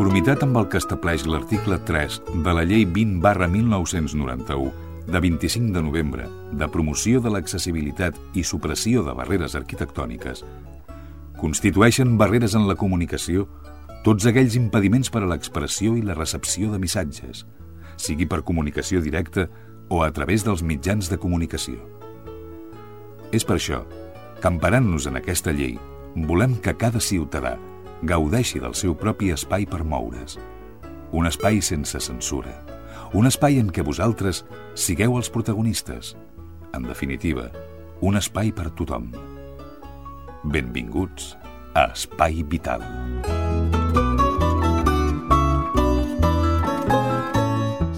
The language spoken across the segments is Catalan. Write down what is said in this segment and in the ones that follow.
conformitat amb el que estableix l'article 3 de la Llei 20 barra 1991 de 25 de novembre de promoció de l'accessibilitat i supressió de barreres arquitectòniques, constitueixen barreres en la comunicació tots aquells impediments per a l'expressió i la recepció de missatges, sigui per comunicació directa o a través dels mitjans de comunicació. És per això que, emparant-nos en aquesta llei, volem que cada ciutadà gaudeixi del seu propi espai per moure's. Un espai sense censura. Un espai en què vosaltres sigueu els protagonistes. En definitiva, un espai per tothom. Benvinguts a Espai Vital.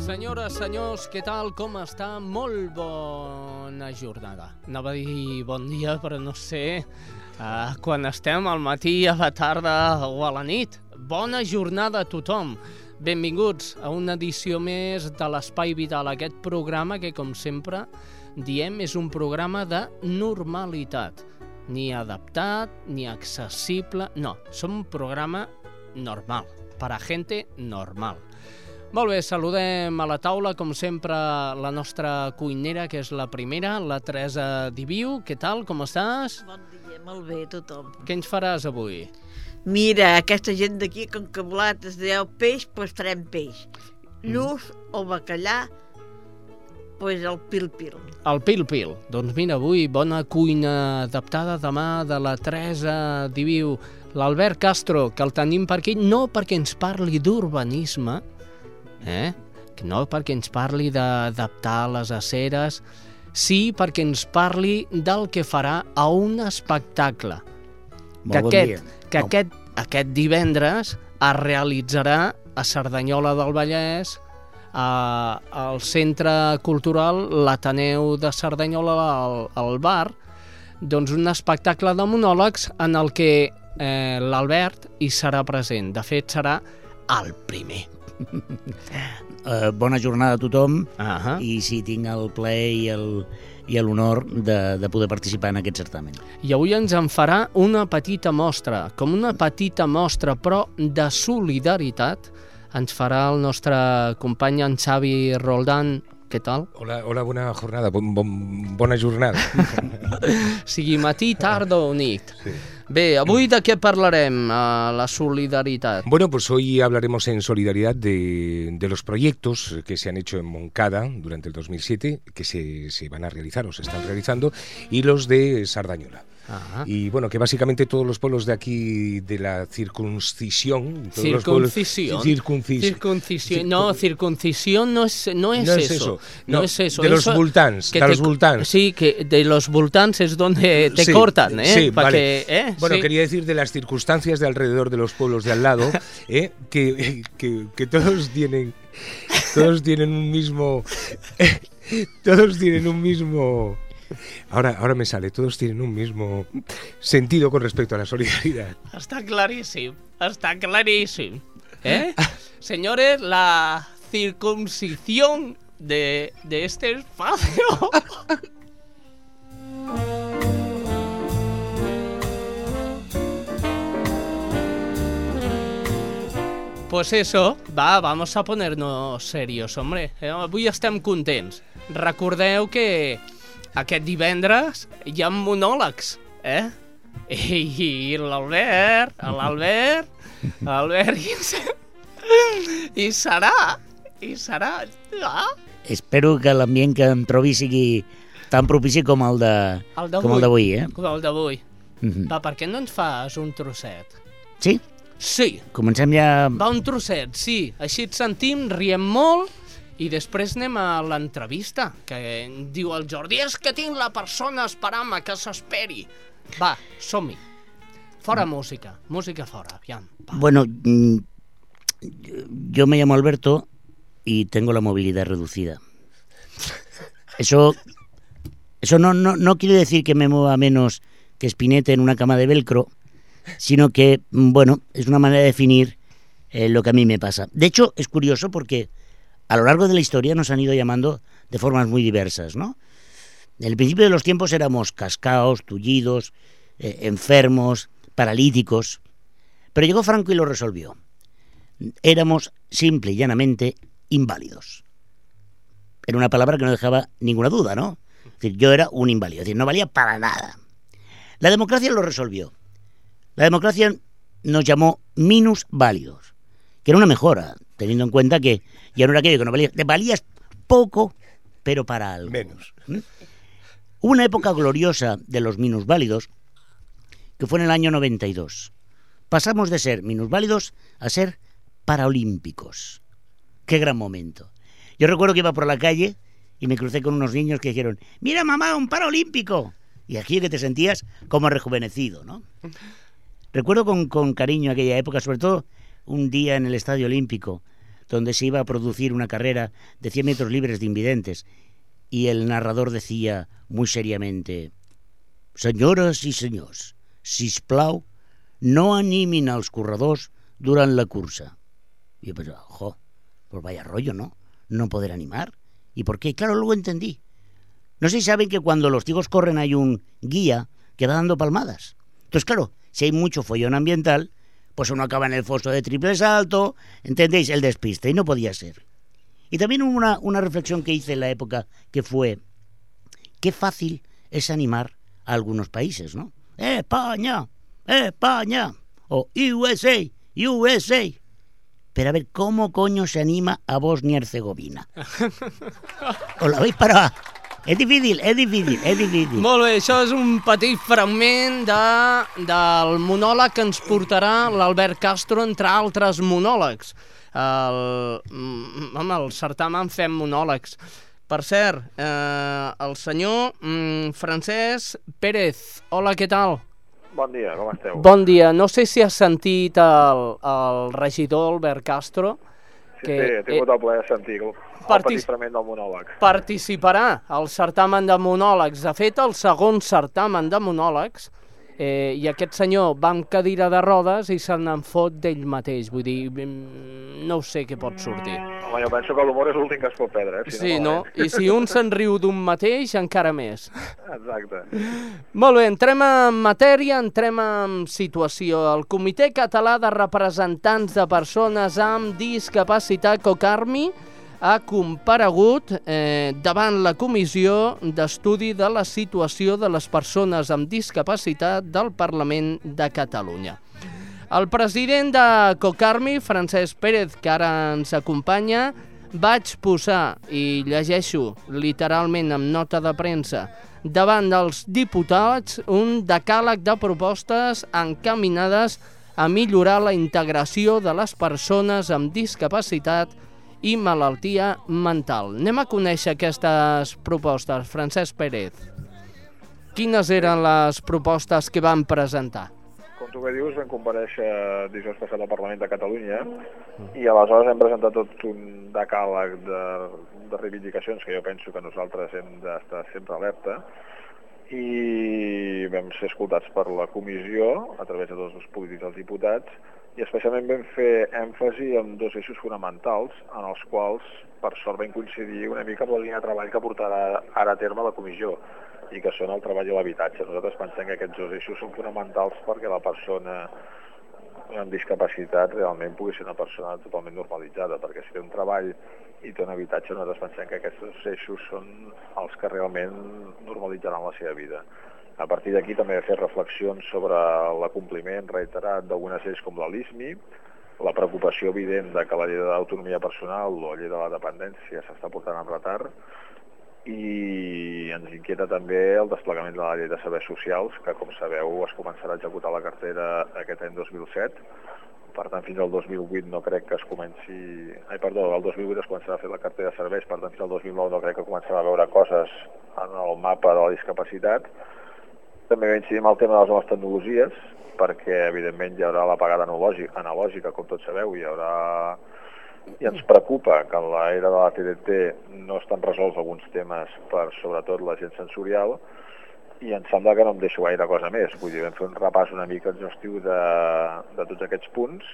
Senyores, senyors, què tal, com està? Molt bona jornada. Anava a dir bon dia, però no sé uh, quan estem al matí, a la tarda o a la nit. Bona jornada a tothom. Benvinguts a una edició més de l'Espai Vital, aquest programa que, com sempre, diem és un programa de normalitat. Ni adaptat, ni accessible... No, som un programa normal, para gente normal. Molt bé, saludem a la taula, com sempre, la nostra cuinera, que és la primera, la Teresa Diviu. Què tal, com estàs? Bon molt bé, tothom. Què ens faràs avui? Mira, aquesta gent d'aquí, com que vosaltres dieu peix, doncs farem peix. Lluç o bacallà, doncs el pil-pil. El pil-pil. Doncs mira, avui bona cuina adaptada demà de la Teresa Diviu. L'Albert Castro, que el tenim per aquí, no perquè ens parli d'urbanisme, eh? que no perquè ens parli d'adaptar les aceres, sí perquè ens parli del que farà a un espectacle. Molt que bon aquest, dia. que Molt- aquest, aquest divendres es realitzarà a Cerdanyola del Vallès, a, al Centre Cultural l'Ateneu de Cerdanyola al, al bar, doncs un espectacle de monòlegs en el que eh, l'Albert hi serà present. De fet, serà el primer. Eh, bona jornada a tothom Ah i sí, tinc el plaer i el i l'honor de, de poder participar en aquest certamen. I avui ens en farà una petita mostra, com una petita mostra, però de solidaritat, ens farà el nostre company en Xavi Roldán. Què tal? Hola, hola, bona jornada, bon, bon, bona jornada. Sigui matí, tarda o nit. Bé, avui de què parlarem, a la solidaritat? Bueno, pues hoy hablaremos en solidaridad de, de los proyectos que se han hecho en Moncada durante el 2007, que se, se van a realizar o se están realizando, y los de Sardañola. Y bueno, que básicamente todos los pueblos de aquí, de la circuncisión... todos los pueblos- circuncisión. circuncis- Circuncisión. No, circuncisión no es, no es No es eso. No, No, es eso. de los que de te- los voltants. Sí, que de los voltants es donde te Sí, cortan, ¿eh? Sí, vale. que- ¿eh? Bueno, Sí. quería decir de las circunstancias de alrededor de los pueblos de al lado, ¿eh? que, que, que todos tienen todos tienen un mismo todos tienen un mismo ahora ahora me sale todos tienen un mismo sentido con respecto a la solidaridad. Está clarísimo, está clarísimo. ¿Eh? Señores, la circuncisión de, de este espacio. Pues eso, va, vamos a ponernos serios, hombre. Eh, Avui estem contents. Recordeu que aquest divendres hi ha monòlegs, eh? I, i l'Albert, l'Albert, l'Albert i, i serà, i serà, ah, Espero que l'ambient que em trobi sigui tan propici com el de el com el d'avui, eh? Com el d'avui. Mhm. Va, per què no ens fas un trosset? Sí, Sí, comencem ja... va un trosset, sí. Així et sentim, riem molt i després anem a l'entrevista, que diu el Jordi, és que tinc la persona esperant que s'esperi. Va, som-hi. Fora música, música fora, aviam. Va. Bueno, mm, yo me llamo Alberto y tengo la movilidad reducida. Eso, eso no, no, no quiere decir que me mueva menos que Spinetta en una cama de velcro, sino que, mm, bueno, es una manera de definir eh, lo que a mí me pasa. De hecho, es curioso porque a lo largo de la historia nos han ido llamando de formas muy diversas, ¿no? En el principio de los tiempos éramos cascaos, tullidos, eh, enfermos, paralíticos, pero llegó Franco y lo resolvió. éramos simple y llanamente inválidos. Era una palabra que no dejaba ninguna duda, ¿no? Es decir, yo era un inválido, es decir, no valía para nada. La democracia lo resolvió. La democracia nos llamó minus válidos, que era una mejora, teniendo en cuenta que ya no era aquello que no valía, te valías poco, pero para algo. Menos. Una época gloriosa de los minusválidos, que fue en el año 92. Pasamos de ser minusválidos a ser paraolímpicos. Qué gran momento. Yo recuerdo que iba por la calle y me crucé con unos niños que dijeron, mira mamá, un paraolímpico. Y aquí que te sentías como rejuvenecido, ¿no? Recuerdo con, con cariño aquella época, sobre todo un día en el Estadio Olímpico, donde se iba a producir una carrera de 100 metros libres de invidentes, y el narrador decía muy seriamente, Senyores i senyors, sisplau, no animin als corredors durant la cursa. Y yo pensaba, jo, pues vaya rollo, ¿no? No poder animar. ¿Y por qué? Claro, luego entendí. No sé si saben que cuando los tigos corren hay un guía que va dando palmadas. Entonces, claro, si hay mucho follón ambiental, pues uno acaba en el foso de triple salto, ¿entendéis? El despiste, y no podía ser. Y también una, una reflexión que hice en la época que fue, qué fácil es animar a algunos países, ¿no? España, España, o USA, USA. Pero a ver, ¿cómo coño se anima a Bosnia y Herzegovina? ¿Os la veis para...? És difícil, és difícil, és difícil. Molt bé, això és un petit fragment de, del monòleg que ens portarà l'Albert Castro, entre altres monòlegs. El, mm, home, el certamen fem monòlegs. Per cert, eh, el senyor mm, Francesc Pérez, hola, què tal? Bon dia, com esteu? Bon dia. No sé si has sentit el, el regidor Albert Castro, sí, sí, he tingut el plaer de sentir-ho. El Partic- petit fragment del monòleg. participarà al certamen de monòlegs. De fet, el segon certamen de monòlegs, eh, i aquest senyor va amb cadira de rodes i se n'en fot d'ell mateix. Vull dir, mm, no ho sé què pot sortir. Home, jo penso que l'humor és l'últim que es pot perdre, eh? Si Sí, no, no? I si un se'n riu d'un mateix, encara més. Exacte. Molt bé, entrem en matèria, entrem en situació. El Comitè Català de Representants de Persones amb Discapacitat, COCARMI, ha comparegut eh, davant la Comissió d'Estudi de la Situació de les Persones amb Discapacitat del Parlament de Catalunya. El president de COCARMI, Francesc Pérez, que ara ens acompanya, vaig posar, i llegeixo literalment amb nota de premsa, davant dels diputats un decàleg de propostes encaminades a millorar la integració de les persones amb discapacitat i malaltia mental. Anem a conèixer aquestes propostes. Francesc Pérez, quines eren les propostes que van presentar? Com tu bé dius, vam compareixer dijous passat al Parlament de Catalunya i aleshores hem presentat tot un decàleg de, de reivindicacions que jo penso que nosaltres hem d'estar sempre alerta i vam ser escoltats per la comissió a través de tots els polítics dels diputats i especialment vam fer èmfasi en dos eixos fonamentals en els quals per sort vam coincidir una mica amb la línia de treball que portarà ara a terme la comissió i que són el treball i l'habitatge. Nosaltres pensem que aquests dos eixos són fonamentals perquè la persona amb discapacitat realment pugui ser una persona totalment normalitzada, perquè si té un treball i té un habitatge, nosaltres pensem que aquests eixos són els que realment normalitzaran la seva vida. A partir d'aquí també fet reflexions sobre l'acompliment reiterat d'algunes lleis com la LISMI, la preocupació evident de que la llei de l'autonomia personal o la llei de la dependència s'està portant en retard i ens inquieta també el desplegament de la llei de serveis socials, que com sabeu es començarà a executar la cartera aquest any 2007. Per tant, fins al 2008 no crec que es comenci... Ai, perdó, el 2008 es començarà a fer la cartera de serveis, per tant, fins al 2009 no crec que començarà a veure coses en el mapa de la discapacitat. També va incidir en el tema de les noves tecnologies, perquè evidentment hi haurà la pagada analògica, analògica com tots sabeu, hi haurà i ens preocupa que en l'era de la TDT no estan resolts alguns temes per sobretot la gent sensorial i em sembla que no em deixo gaire cosa més. Vull dir, vam fer un repàs una mica exhaustiu de, de tots aquests punts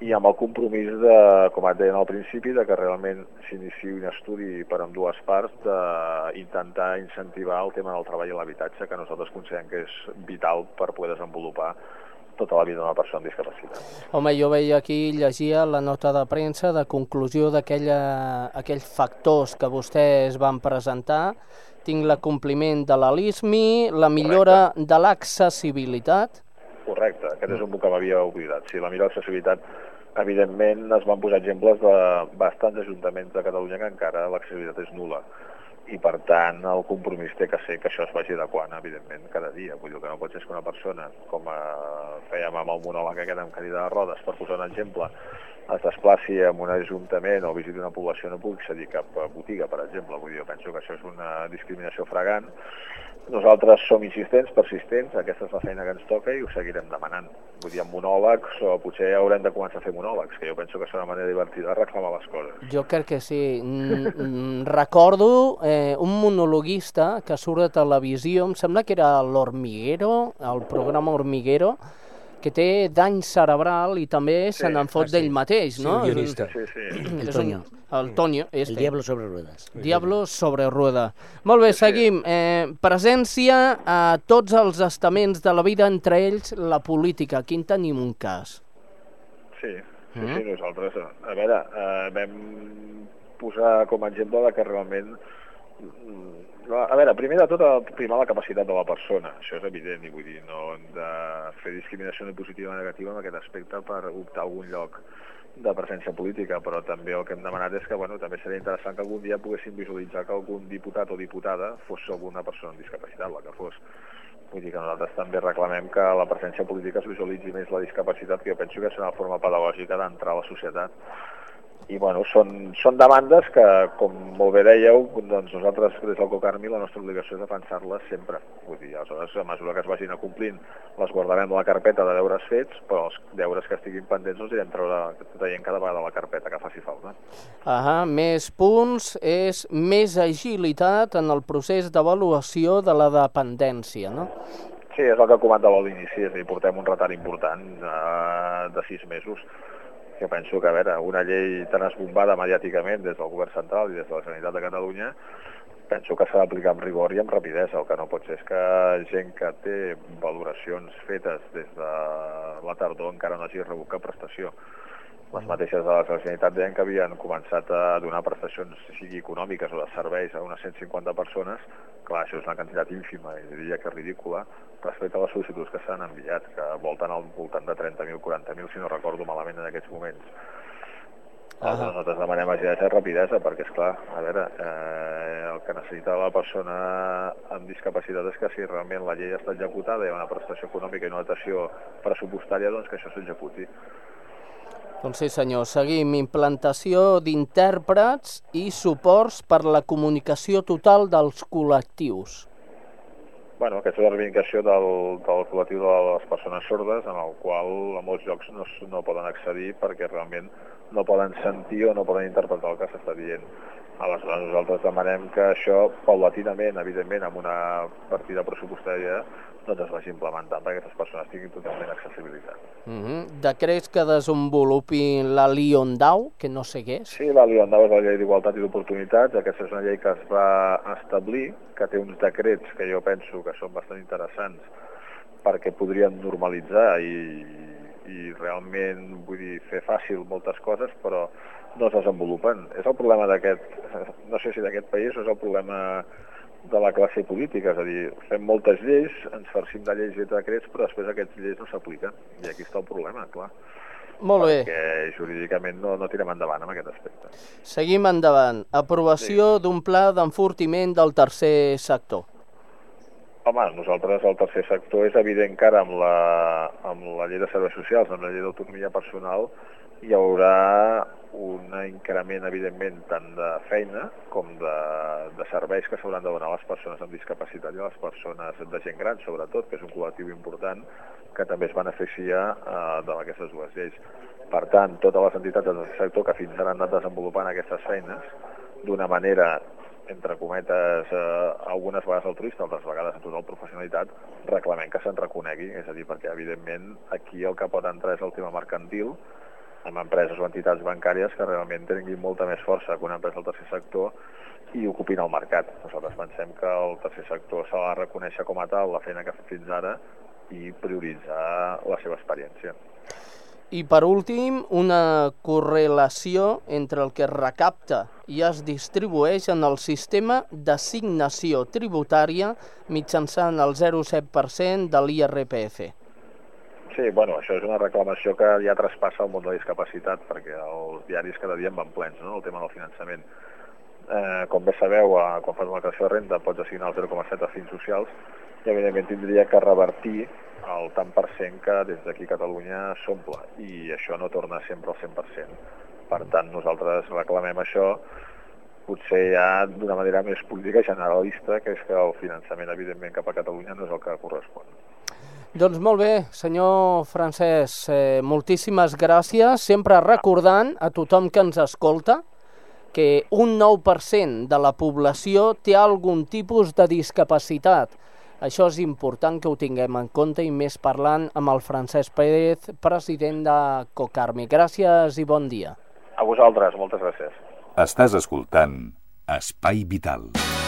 i amb el compromís de, com et deien al principi, de que realment s'iniciï un estudi per amb dues parts d'intentar incentivar el tema del treball i l'habitatge, que nosaltres considerem que és vital per poder desenvolupar tota la vida d'una persona amb discapacitat. Home, jo veia aquí, llegia la nota de premsa de conclusió d'aquells factors que vostès van presentar. Tinc l'acompliment de l'ALISMI, la millora Correcte. de l'accessibilitat. Correcte, aquest és un punt que m'havia oblidat. Sí, la millora de l'accessibilitat, evidentment, es van posar exemples de bastants ajuntaments de Catalunya que encara l'accessibilitat és nula i per tant el compromís té que ser que això es vagi adequant evidentment cada dia vull dir que no pot ser que una persona com eh, fèiem amb el monòleg aquest amb cadira de rodes per posar un exemple es desplaci en un ajuntament o visiti una població no pugui accedir cap botiga, per exemple. Vull dir, jo penso que això és una discriminació fragant. Nosaltres som insistents, persistents, aquesta és la feina que ens toca i ho seguirem demanant. Vull dir, amb monòlegs, o potser haurem de començar a fer monòlegs, que jo penso que és una manera divertida de reclamar les coses. Jo crec que sí. Recordo eh, un monologuista que surt a televisió, em sembla que era l'Hormiguero, el programa Hormiguero, que té dany cerebral i també se n'en fot ah, d'ell mateix, no? Sí, guionista. Sí, sí. El Toño. El Toño, este. El Diablo sobre ruedas. Diablo sobre rueda. Molt bé, seguim. Eh, presència a tots els estaments de la vida, entre ells la política. Aquí en tenim un cas. Sí, sí, mm. sí nosaltres, a veure, eh, vam posar com a exemple que realment a veure, primer de tot, primar la capacitat de la persona, això és evident, i vull dir, no hem de fer discriminació ni positiva ni negativa en aquest aspecte per optar a algun lloc de presència política, però també el que hem demanat és que bueno, també seria interessant que algun dia poguéssim visualitzar que algun diputat o diputada fos alguna persona amb discapacitat, la que fos. Vull dir que nosaltres també reclamem que la presència política es visualitzi més la discapacitat, que jo penso que és una forma pedagògica d'entrar a la societat i bueno, són, són demandes que, com molt bé dèieu, doncs nosaltres des del Cocarmi la nostra obligació és defensar-les sempre. Vull dir, aleshores, a mesura que es vagin acomplint, les guardarem a la carpeta de deures fets, però els deures que estiguin pendents els irem treure, traient cada vegada la carpeta que faci falta. Ahà, més punts és més agilitat en el procés d'avaluació de la dependència, no? Sí, és el que comentava a l'inici, és a dir, portem un retard important eh, de sis mesos que penso que, a veure, una llei tan esbombada mediàticament des del govern central i des de la Generalitat de Catalunya, penso que s'ha d'aplicar amb rigor i amb rapidesa. El que no pot ser és que gent que té valoracions fetes des de la tardor encara no hagi rebut cap prestació. Les mateixes de la Generalitat deien que havien començat a donar prestacions, sigui econòmiques o de serveis, a unes 150 persones. Clar, això és una quantitat ínfima, i diria que ridícula, respecte a les sol·licituds que s'han enviat, que volten al voltant de 30.000, 40.000, si no recordo malament en aquests moments. Uh -huh. Nosaltres demanem agilitat i rapidesa, perquè, és clar, a veure, eh, el que necessita la persona amb discapacitat és que si realment la llei està executada i hi ha una prestació econòmica i una dotació pressupostària, doncs que això s'executi. Doncs sí senyor, seguim. Implantació d'intèrprets i suports per la comunicació total dels col·lectius bueno, aquesta és la reivindicació del, del col·lectiu de les persones sordes, en el qual a molts llocs no, no poden accedir perquè realment no poden sentir o no poden interpretar el que s'està dient. Aleshores, nosaltres demanem que això, paulatinament, evidentment, amb una partida pressupostària, doncs es vagi implementant perquè aquestes persones tinguin totalment accessibilitat. Mm -hmm. Decrets que desenvolupin la Liondau, que no sé què és. Sí, la Liondau és la llei d'igualtat i d'oportunitats. Aquesta és una llei que es va establir, que té uns decrets que jo penso que són bastant interessants perquè podrien normalitzar i, i realment, vull dir, fer fàcil moltes coses, però no es desenvolupen. És el problema d'aquest, no sé si d'aquest país és el problema de la classe política, és a dir, fem moltes lleis, ens farcim de lleis i de decrets, però després aquestes lleis no s'apliquen, i aquí està el problema, clar. Molt bé. Perquè jurídicament no, no tirem endavant amb aquest aspecte. Seguim endavant. Aprovació sí. d'un pla d'enfortiment del tercer sector. Home, nosaltres el tercer sector és evident que ara amb la, amb la llei de serveis socials, amb la llei d'autonomia personal, hi haurà un increment, evidentment, tant de feina com de, de serveis que s'hauran de donar a les persones amb discapacitat i a les persones de gent gran, sobretot, que és un col·lectiu important que també es beneficia eh, d'aquestes dues lleis. Per tant, totes les entitats del sector que fins ara han anat desenvolupant aquestes feines d'una manera entre cometes, eh, algunes vegades altruista, altres vegades amb total professionalitat, reclamem que se'n reconegui, és a dir, perquè evidentment aquí el que pot entrar és el tema mercantil, amb empreses o entitats bancàries que realment tinguin molta més força que una empresa del tercer sector i ocupin el mercat. Nosaltres pensem que el tercer sector s'ha de reconèixer com a tal la feina que ha fet fins ara i prioritzar la seva experiència. I per últim, una correlació entre el que es recapta i es distribueix en el sistema d'assignació tributària mitjançant el 0,7% de l'IRPF. Sí, bueno, això és una reclamació que ja traspassa el món de la discapacitat, perquè els diaris cada dia en van plens, no?, el tema del finançament. Eh, com bé sabeu, eh, quan fas una declaració de renda pots assignar el 0,7 a fins socials i evidentment tindria que revertir el tant per cent que des d'aquí Catalunya s'omple i això no torna sempre al 100%. Per tant, nosaltres reclamem això potser ja d'una manera més política generalista, que és que el finançament, evidentment, cap a Catalunya no és el que correspon. Doncs molt bé, senyor Francesc, eh, moltíssimes gràcies, sempre recordant a tothom que ens escolta que un 9% de la població té algun tipus de discapacitat. Això és important que ho tinguem en compte i més parlant amb el Francesc Pérez, president de Cocarmi. Gràcies i bon dia. A vosaltres, moltes gràcies. Estàs escoltant Espai Vital. I jo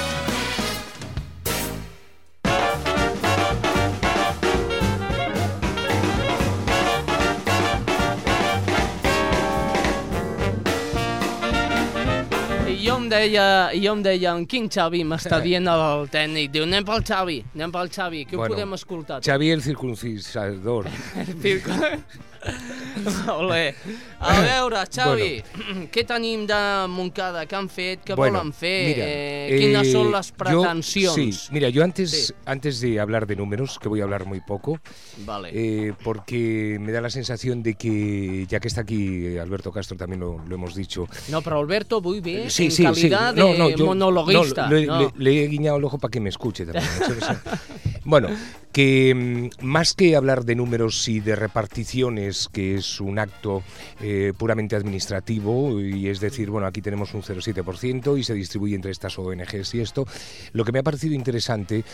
em deia, jo em deia, en quin Xavi m'està dient el tècnic? Diu, anem pel Xavi, anem pel Xavi, que ho Bueno, podem escoltar. tot. Xavi el circuncisador. Circo- Molt bé. A veure, Xavi, què tenim de Montcada? Què han fet? Què Bueno, volen fer? mira, eh, quines eh, són les yo- pretensions? sí, mira, yo antes, Sí. antes de hablar de números, que voy a hablar muy poco, Vale. eh, porque me da la sensación de que, ya que está aquí Alberto Castro, también lo, lo hemos dicho. No, però Alberto, vull bé, Sí, en sí, sí. calidad No, de no, yo- monologuista. no, le, no. le- le he guiñado el ojo para que me escuche también. ¿no? Bueno, que mm, más que hablar de números y de reparticiones, que es un acto eh, puramente administrativo, y es decir, bueno, aquí tenemos un 0,7% y se distribuye entre estas ONGs y esto, lo que me ha parecido interesante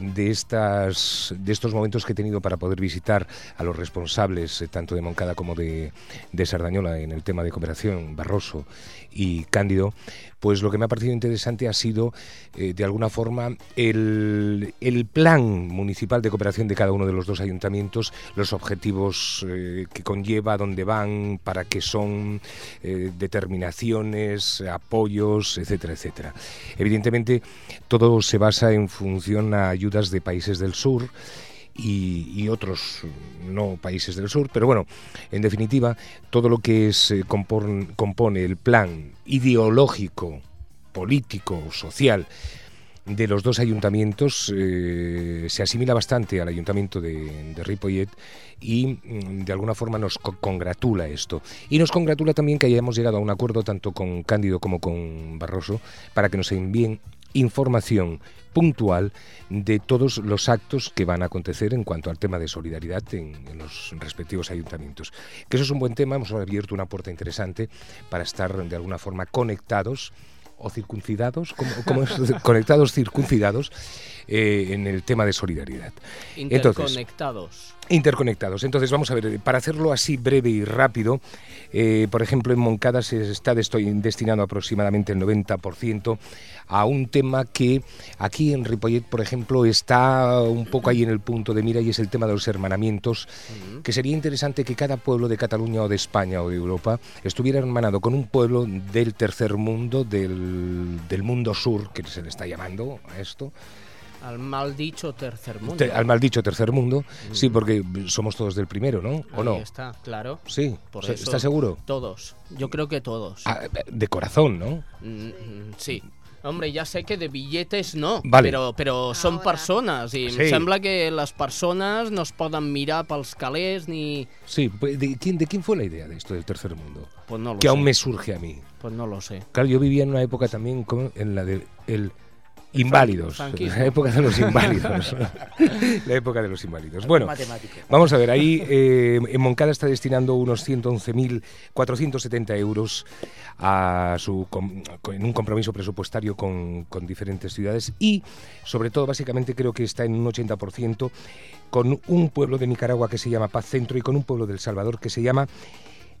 de, estas, de estos momentos que he tenido para poder visitar a los responsables, eh, tanto de Moncada como de, de Sardañola, en el tema de cooperación, Barroso y Cándido, pues lo que me ha parecido interesante ha sido, eh, de alguna forma, el, plan municipal de cooperación de cada uno de los dos ayuntamientos, los objetivos eh, que conlleva, dónde van, para qué son, eh, determinaciones, apoyos, etcétera, etcétera. Evidentemente, todo se basa en función a ayudas de países del sur, y, otros no países del sur, pero bueno, en definitiva, todo lo que es, eh, compon- compone el plan ideológico, político, social de los dos ayuntamientos eh, se asimila bastante al ayuntamiento de, de Ripollet y mm, de alguna forma nos co- congratula esto. Y nos congratula también que hayamos llegado a un acuerdo tanto con Cándido como con Barroso para que nos envíen información puntual de todos los actos que van a acontecer en cuanto al tema de solidaridad en, en los respectivos ayuntamientos. Que eso es un buen tema, hemos abierto una puerta interesante para estar de alguna forma conectados o circuncidados, como, como es? conectados, circuncidados eh, en el tema de solidaridad. Entonces, Interconectados. Entonces, vamos a ver, para hacerlo así breve y rápido, eh, por ejemplo, en Moncada se está destinando aproximadamente el 90% a un tema que aquí en Ripollet, por ejemplo, está un poco ahí en el punto de mira y es el tema de los hermanamientos, que sería interesante que cada pueblo de Cataluña o de España o de Europa estuviera hermanado con un pueblo del tercer mundo, del, del mundo sur, que se le está llamando a esto, El mal dicho tercer mundo. te- al maldicho tercer mundo, sí, porque somos todos del primero, ¿no? ¿O Ahí no? está, claro. Sí, Por ¿se- eso- ¿estás seguro? Todos. Yo creo que todos. Ah, de corazón, ¿no? Mm, mm, sí. Hombre, ya sé que de billetes no, Vale. però, però són Ahora. persones i Sí. em sembla que les persones no es poden mirar pels calés ni... Sí, pues, ¿de quién, ¿de quién fue la idea de esto del tercer mundo? Pues no lo Que sé. aún me surge a mí. Pues no lo sé. Claro, yo vivía en una época también como en la del el inválidos, franquismo. la época de los inválidos. la época de los inválidos. Bueno. Vamos a ver, ahí eh, en Moncada está destinando unos 111.470 euros a su, com- en un compromiso presupuestario con, con diferentes ciudades y, sobre todo, básicamente creo que está en un 80% con un pueblo de Nicaragua que se llama Paz Centro y con un pueblo del Salvador que se llama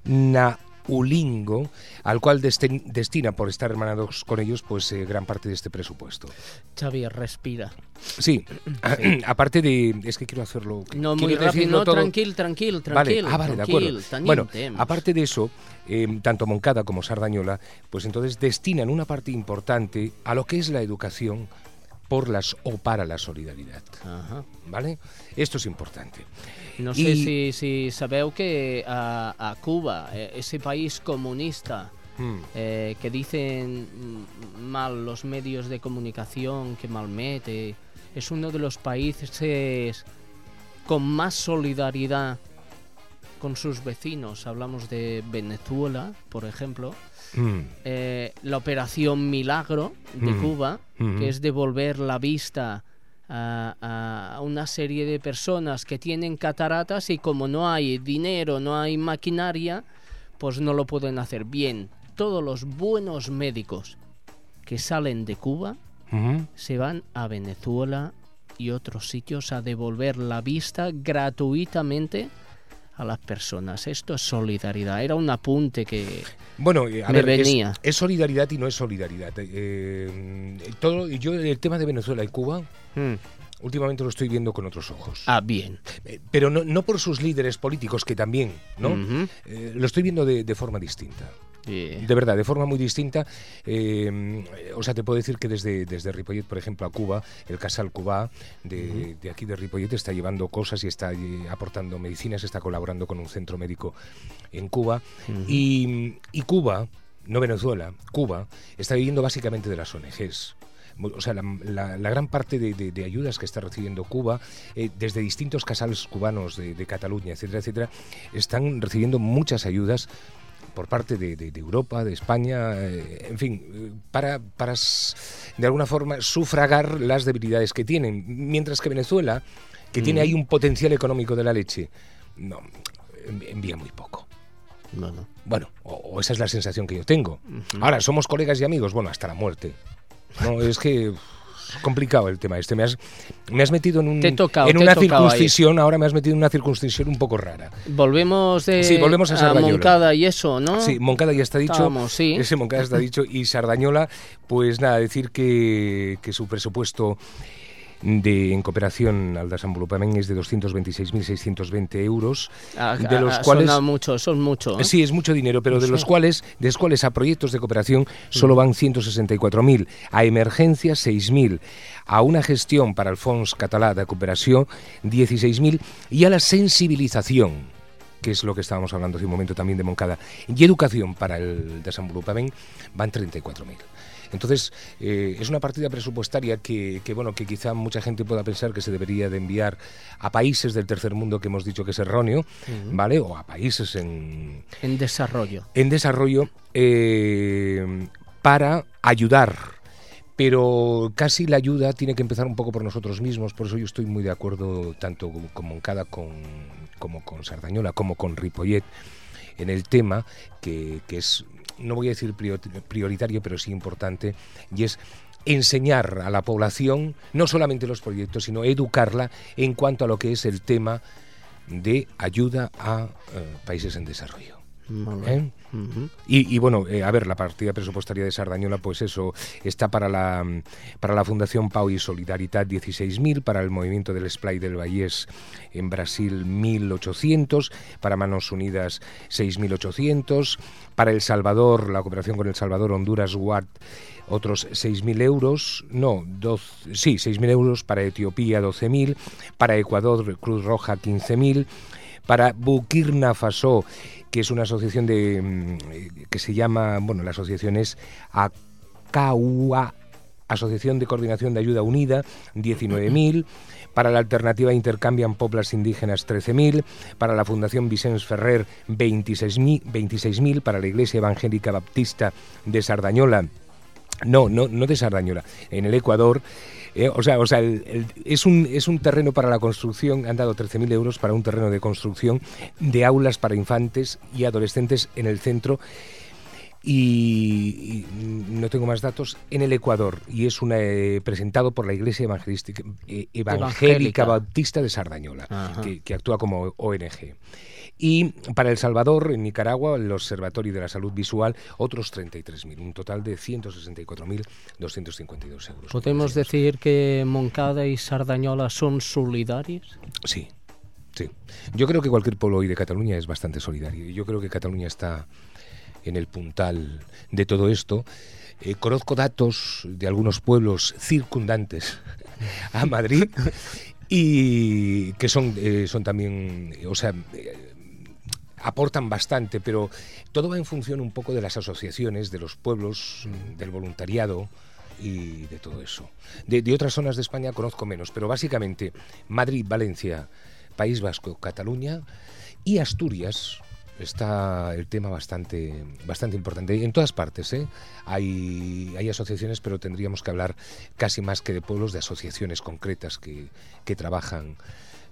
Na Ulingo, al cual desten- destina, por estar hermanados con ellos, pues eh, gran parte de este presupuesto. Xavi, respira. Sí, aparte de... Es que quiero hacerlo... No, quiero muy rápido, no, todo- tranquil, tranquil, tranquil. Vale, ah, vale, de acuerdo. Bueno, aparte de eso, eh, tanto Moncada como Sardañola, pues entonces destinan una parte importante a lo que es la educación por las o para la solidaridad. Ajá. ¿Vale? Esto es importante. No sé si, si sabeu que a, a Cuba, eh, ese país comunista, Mm. eh, que dicen mal los medios de comunicación, que malmete, es uno de los países con más solidaridad con sus vecinos. Hablamos de Venezuela, por ejemplo. Mm. Eh, la operación Milagro de Mm. Cuba, Mm. que es devolver la vista a, a una serie de personas que tienen cataratas y como no hay dinero, no hay maquinaria, pues no lo pueden hacer bien. Todos los buenos médicos que salen de Cuba Ujú. se van a Venezuela y otros sitios a devolver la vista gratuitamente a las personas. Esto es solidaridad. Era un apunte que... Bueno, eh, a Me ver, venía. Es, solidaridad y no es solidaridad. Eh, todo, yo el tema de Venezuela y Cuba Hmm. últimamente lo estoy viendo con otros ojos. Ah, bien. Eh, Pero no, no por sus líderes políticos, que también, ¿no? Eh, lo estoy viendo de, de forma distinta. De verdad, de forma muy distinta. Eh, o sea, te puedo decir que desde, desde Ripollet, por ejemplo, a Cuba, el Casal Cuba de, de aquí de Ripollet está llevando cosas y está eh, aportando medicinas, está colaborando con un centro médico en Cuba. y, y Cuba, no Venezuela, Cuba, está viviendo básicamente de las ONGs. O sea, la, la- la gran parte de, de- de ayudas que está recibiendo Cuba, eh, desde distintos casales cubanos de, de Cataluña, etcétera, etcétera, están recibiendo muchas ayudas por parte de, de- de Europa, de España, eh, en fin, para, para de alguna forma sufragar las debilidades que tienen. Mientras que Venezuela, que tiene ahí un potencial económico de la leche, no, env- envía muy poco. Bueno. Bueno, o, o esa es la sensación que yo tengo. Ahora, ¿somos colegas y amigos? Bueno, hasta la muerte. No, es que complicado el tema este. Me has, me has metido en, un, Te he tocado, en te he una ahí. circuncisión, ahora me has metido en una circuncisión un poco rara. Volvemos de Sí, volvemos a. Moncada y eso, ¿no? Sí, Moncada ya está dicho. Estábamos, sí. Ese Moncada está dicho. Y Sardañola, pues nada, decir que, que su presupuesto de, en cooperación al Desenvolupament es de 226.620 euros, Ah, de los ah, cuales... Mucho, son mucho. ¿eh? Sí, es mucho dinero, pero de los cuales, de los cuales a proyectos de cooperación solo van 164.000, a emergencias 6.000, a una gestión para el Fons Català de Cooperació 16.000 y a la sensibilización que es lo que estábamos hablando hace un momento también de Moncada, y educación para el desenvolupament van 34.000. Entonces, eh, es una partida presupuestaria que, que, bueno, que quizá mucha gente pueda pensar que se debería de enviar a países del tercer mundo que hemos dicho que es erróneo, ¿vale? O a países en, En desarrollo. en desarrollo eh, para ayudar. Pero casi la ayuda tiene que empezar un poco por nosotros mismos, por eso yo estoy muy de acuerdo tanto con Moncada con, como con Sardañola, como con Ripollet, en el tema que, que es, no voy a decir prior- prioritario, pero sí importante, y es enseñar a la población no solamente los proyectos, sino educarla en cuanto a lo que es el tema de ayuda a eh, países en desarrollo. ¿Eh? Mhm. Y, y bueno, eh, a ver, la partida presupuestaria de Sardañola, pues eso, está para la, para la Fundación Pau y Solidaridad 16.000, para el movimiento del Splay del Vallés en Brasil 1.800, para Manos Unidas 6.800, para El Salvador, la cooperación con El Salvador, Honduras, Guad, otros 6.000 euros, no, dos, sí, 6.000 euros, para Etiopía 12.000, para Ecuador, Cruz Roja 15.000, para Burkina Faso, que es una asociación de mm, que se llama, bueno, la asociación es ACAUA, Asociación de Coordinación de Ayuda Unida, 19.000, para la alternativa Intercambian Poblas Indígenas, 13.000, para la Fundación Vicens Ferrer, 26.000, 26.000, para la Iglesia Evangélica Baptista de Sardañola, no, no, no de Sardañola, en el Ecuador. Eh, o sea, o sea el- el- es, un, es un terreno para la construcción, han dado 13.000 euros para un terreno de construcción de aulas para infantes y adolescentes en el centro. Y, y no tengo más datos en el Ecuador y es una, eh, presentado por la Iglesia Evangelística- eh, Evangélica Evangélica. Bautista de Sardañola, que actúa como ONG. Y para El Salvador, en Nicaragua, el Observatorio de la Salud Visual, otros 33.000, un total de 164.252 euros. ¿Podemos decir que Moncada y Sardañola son solidarios? Sí, sí. Yo creo que cualquier pueblo hoy de Cataluña es bastante solidario. Y yo creo que Cataluña está en el puntal de todo esto. Eh, conozco datos de algunos pueblos circundantes a Madrid y que son, eh, son también, o sea, eh, aportan bastante, pero todo va en función un poco de las asociaciones, de los pueblos, mm, del voluntariado y de todo eso. De, de otras zonas de España conozco menos, pero básicamente Madrid, Valencia, País Vasco, Cataluña y Asturias, está el tema bastante, bastante importante. En todas partes ¿eh? hay, hay asociaciones, pero tendríamos que hablar casi más que de pueblos, de asociaciones concretas que, que trabajan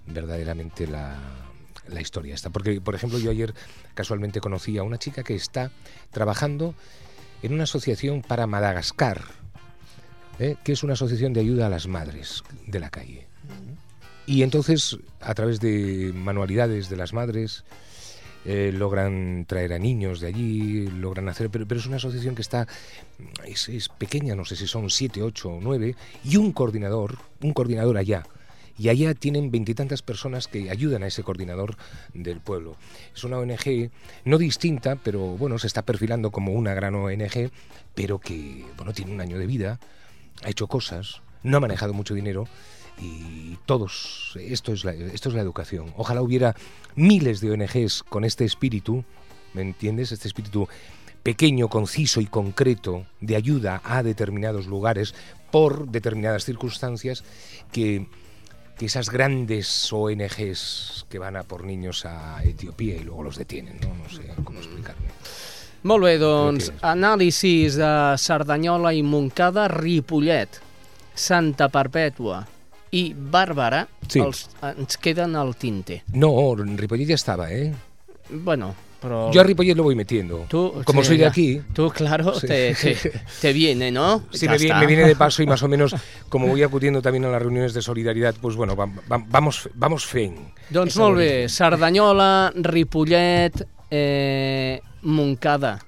verdaderamente la, la historia esta. Porque, por ejemplo, yo ayer casualmente conocí a una chica que está trabajando en una asociación para Madagascar, ¿eh? que es una asociación de ayuda a las madres de la calle. Y entonces, a través de manualidades de las madres, eh, logran traer a niños de allí, logran hacer, pero, pero es una asociación que está, es, es pequeña, no sé si son siete, ocho o nueve, y un coordinador, un coordinador allá. Y allá tienen veintitantas personas que ayudan a ese coordinador del pueblo. Es una ONG no distinta, pero bueno, se está perfilando como una gran ONG, pero que bueno, tiene un año de vida, ha hecho cosas, no ha manejado mucho dinero y todos, esto es, la, esto es la educación. Ojalá hubiera miles de ONGs con este espíritu, ¿me entiendes? Este espíritu pequeño, conciso y concreto de ayuda a determinados lugares por determinadas circunstancias que, que esas grandes ONGs que van a por niños a Etiopía y luego los detienen, no, no sé cómo explicarme. Molt bé, doncs, anàlisis de Cerdanyola i Montcada, Ripollet, Santa Perpètua i Bàrbara, Sí. els, ens queden al tinte. No, Ripollet ya estaba, ¿eh? Bueno, pero... Yo a Ripollet lo voy metiendo. Tú, Como sí, soy de aquí, Tú, claro, Sí. te, te, te viene, ¿no? Sí, me, vi- está. me viene de paso y más o menos, como voy acudiendo también a las reuniones de solidaridad, pues bueno, va- va- vamos, vamos fent. Doncs molt bé. Cerdanyola, Ripollet, eh, Montcada,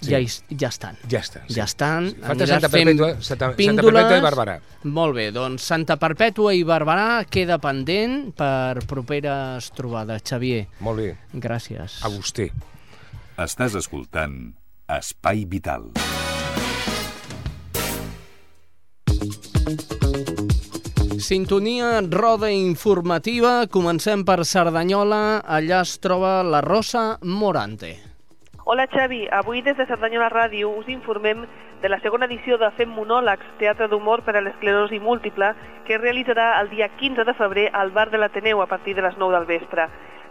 Sí. ja, hi, ja estan. Ya está. sí. Ja estan. Sí, Falta Santa Perpètua, Santa, Santa. Perpètua i Bàrbara. Molt bé, doncs Santa Perpètua i Barberà queda pendent per properes trobades. Xavier, Molt bé. gràcies. A vostè. Estàs escoltant Espai Vital. Sintonia, roda informativa. Comencem per Cerdanyola. Allà es troba la Rosa Morante. Hola Xavi, avui des de Cerdanyola Ràdio us informem de la segona edició de Fem Monòlegs, teatre d'humor per a l'esclerosi múltiple, que es realitzarà el dia 15 de febrer al bar de l'Ateneu a partir de les 9 del vespre.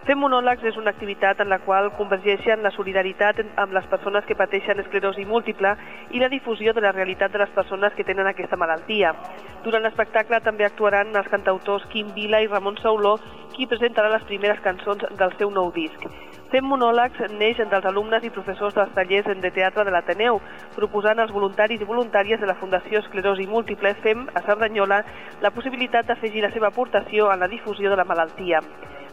Fem monòlegs és una activitat en la qual convergeixen la solidaritat amb les persones que pateixen esclerosi múltiple i la difusió de la realitat de les persones que tenen aquesta malaltia. Durant l'espectacle també actuaran els cantautors Quim Vila i Ramon Sauló, qui presentarà les primeres cançons del seu nou disc. Fem monòlegs neix dels alumnes i professors dels tallers de teatre de l'Ateneu, proposant als voluntaris i voluntàries de la Fundació Esclerosi Múltiple FEM a Cerdanyola la possibilitat d'afegir la seva aportació en la difusió de la malaltia.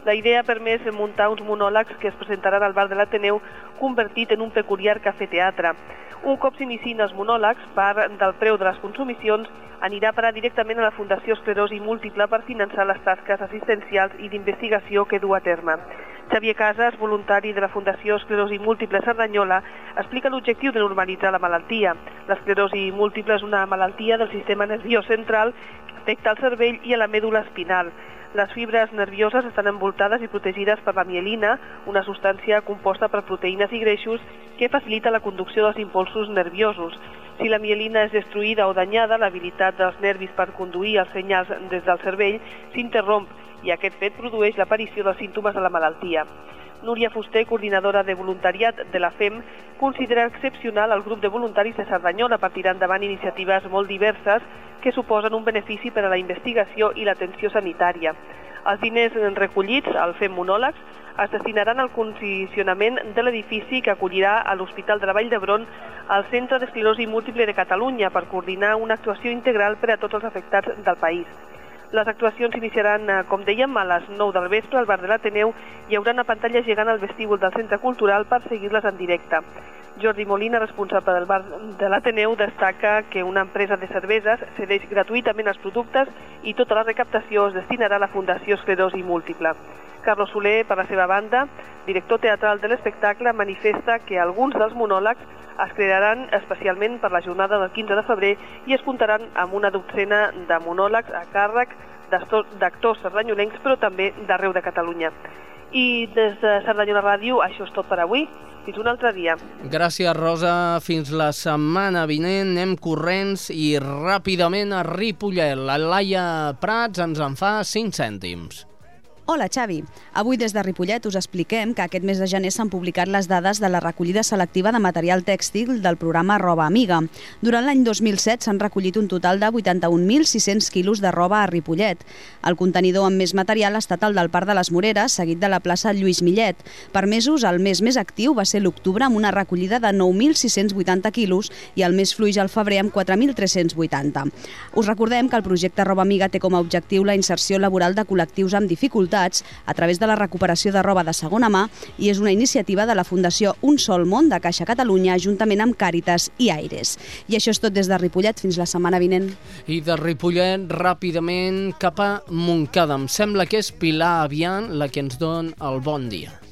La idea permès muntar uns monòlegs que es presentaran al bar de l'Ateneu convertit en un peculiar cafè-teatre. Un cop s'iniciïn els monòlegs, part del preu de les consumicions anirà a parar directament a la Fundació Esclerosi Múltiple per finançar les tasques assistencials i d'investigació que du a terme. Xavier Casas, voluntari de la Fundació Esclerosi Múltiple Cerdanyola, explica l'objectiu de normalitzar la malaltia. L'esclerosi múltiple és una malaltia del sistema nerviós central que afecta al cervell i a la mèdula espinal. Les fibres nervioses estan envoltades i protegides per la mielina, una substància composta per proteïnes i greixos que facilita la conducció dels impulsos nerviosos. Si la mielina és destruïda o danyada, l'habilitat dels nervis per conduir els senyals des del cervell s'interromp i aquest fet produeix l'aparició dels símptomes de la malaltia. Núria Fuster, coordinadora de voluntariat de la FEM, considera excepcional el grup de voluntaris de Cerdanyola per tirar endavant iniciatives molt diverses que suposen un benefici per a la investigació i l'atenció sanitària. Els diners recollits al FEM Monòlegs es destinaran al condicionament de l'edifici que acollirà a l'Hospital de la Vall d'Hebron al Centre d'Esclerosi Múltiple de Catalunya per coordinar una actuació integral per a tots els afectats del país. Les actuacions s'iniciaran, eh, com dèiem, a les 9 del vespre al bar de l'Ateneu. Hi haurà una pantalla gegant al vestíbul del Centre Cultural per seguir-les en directe. Jordi Molina, responsable del bar de l'Ateneu, destaca que una empresa de cerveses cedeix gratuïtament els productes i tota la recaptació es destinarà a la Fundació Esclerosi Múltiple. Carlos Soler, per la seva banda, director teatral de l'espectacle, manifesta que alguns dels monòlegs es crearan especialment per la jornada del 15 de febrer i es comptaran amb una dotzena de monòlegs a càrrec d'actors d'actors sardanyolencs, però també d'arreu de Catalunya. I des de Cerdanyola Ràdio, això és tot per avui. Fins un altre dia. Gràcies, Rosa. Fins la setmana vinent. Anem corrents i ràpidament a Ripollet. La Laia Prats ens en fa 5 cèntims. Hola, Xavi. Avui des de Ripollet us expliquem que aquest mes de gener s'han publicat les dades de la recollida selectiva de material tèxtil del programa Roba Amiga. Durant l'any 2007 s'han recollit un total de 81.600 quilos de roba a Ripollet. El contenidor amb més material ha estat el del Parc de les Moreres, seguit de la plaça Lluís Millet. Per mesos, el mes més actiu va ser l'octubre amb una recollida de 9.680 quilos i el més fluix al febrer amb 4.380. Us recordem que el projecte Roba Amiga té com a objectiu la inserció laboral de col·lectius amb dificultats ciutats a través de la recuperació de roba de segona mà i és una iniciativa de la Fundació Un Sol Món de Caixa Catalunya juntament amb Càritas i Aires. I això és tot des de Ripollet fins la setmana vinent. I de Ripollet, ràpidament, cap a Montcada. Em sembla que és Pilar Avian la que ens don el bon dia.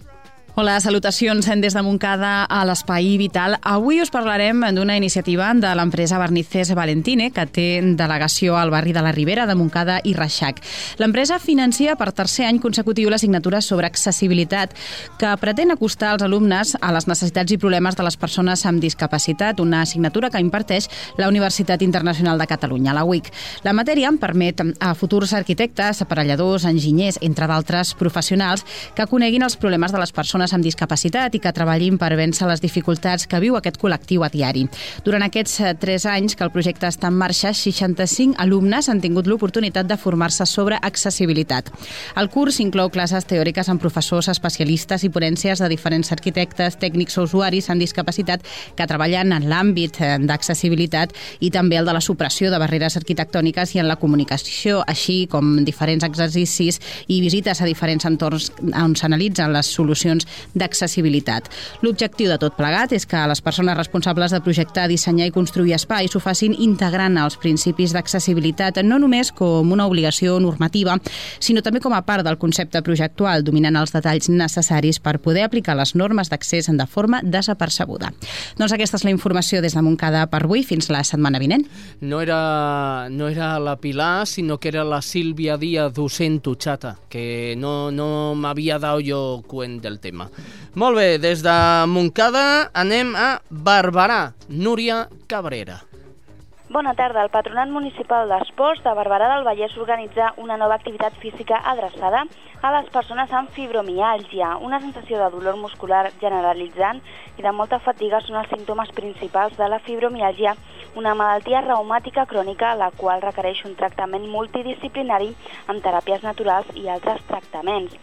Hola, salutacions des de Montcada a l'Espai Vital. Avui us parlarem d'una iniciativa de l'empresa Barnices Valentine, que té delegació al barri de la Ribera, de Montcada i Reixac. L'empresa financia per tercer any consecutiu l'assignatura sobre accessibilitat, que pretén acostar els alumnes a les necessitats i problemes de les persones amb discapacitat, una assignatura que imparteix la Universitat Internacional de Catalunya, la UIC. La matèria permet a futurs arquitectes, aparelladors, enginyers, entre d'altres professionals, que coneguin els problemes de les persones persones amb discapacitat i que treballin per vèncer les dificultats que viu aquest col·lectiu a diari. Durant aquests eh, tres anys que el projecte està en marxa, 65 alumnes han tingut l'oportunitat de formar-se sobre accessibilitat. El curs inclou classes teòriques amb professors especialistes i ponències de diferents arquitectes, tècnics o usuaris amb discapacitat que treballen en l'àmbit eh, d'accessibilitat i també el de la supressió de barreres arquitectòniques i en la comunicació, així com diferents exercicis i visites a diferents entorns on s'analitzen les solucions d'accessibilitat. L'objectiu de tot plegat és que les persones responsables de projectar, dissenyar i construir espais ho facin integrant els principis d'accessibilitat no només com una obligació normativa, sinó també com a part del concepte projectual, dominant els detalls necessaris per poder aplicar les normes d'accés de forma desapercebuda. Doncs aquesta és la informació des de Montcada per avui. Fins la setmana vinent. No era, no era la Pilar, sinó que era la Sílvia Díaz, docent Tuchata, que no, no m'havia dado yo cuenta del tema. Molt bé, des de Montcada anem a Barberà. Núria Cabrera. Bona tarda. El Patronat Municipal d'Esports de Barberà del Vallès organitza una nova activitat física adreçada a les persones amb fibromiàlgia. Una sensació de dolor muscular generalitzant i de molta fatiga són els símptomes principals de la fibromiàlgia, una malaltia reumàtica crònica la qual requereix un tractament multidisciplinari amb teràpies naturals i altres tractaments.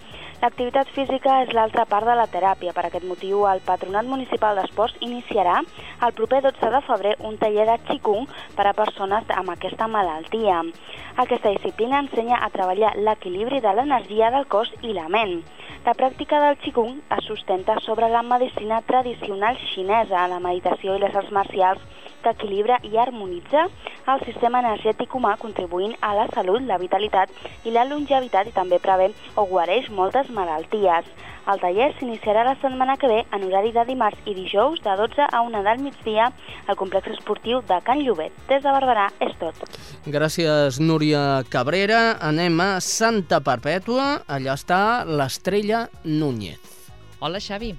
L'activitat física és l'altra part de la teràpia. Per aquest motiu, el Patronat Municipal d'Esports iniciarà el proper 12 de febrer un taller de Qigong per a persones amb aquesta malaltia. Aquesta disciplina ensenya a treballar l'equilibri de l'energia del cos i la ment. La pràctica del Qigong es sustenta sobre la medicina tradicional xinesa, la meditació i les arts marcials que equilibra i harmonitza el sistema energètic humà contribuint a la salut, la vitalitat i la longevitat i també prevent o guareix moltes malalties. El taller s'iniciarà la setmana que ve en horari de dimarts i dijous de 12 a 1 del migdia al complex esportiu de Can Llobet. Des de Barberà és tot. Gràcies, Núria Cabrera. Anem a Santa Perpètua. Allà està l'estrella Núñez. Hola, Xavi.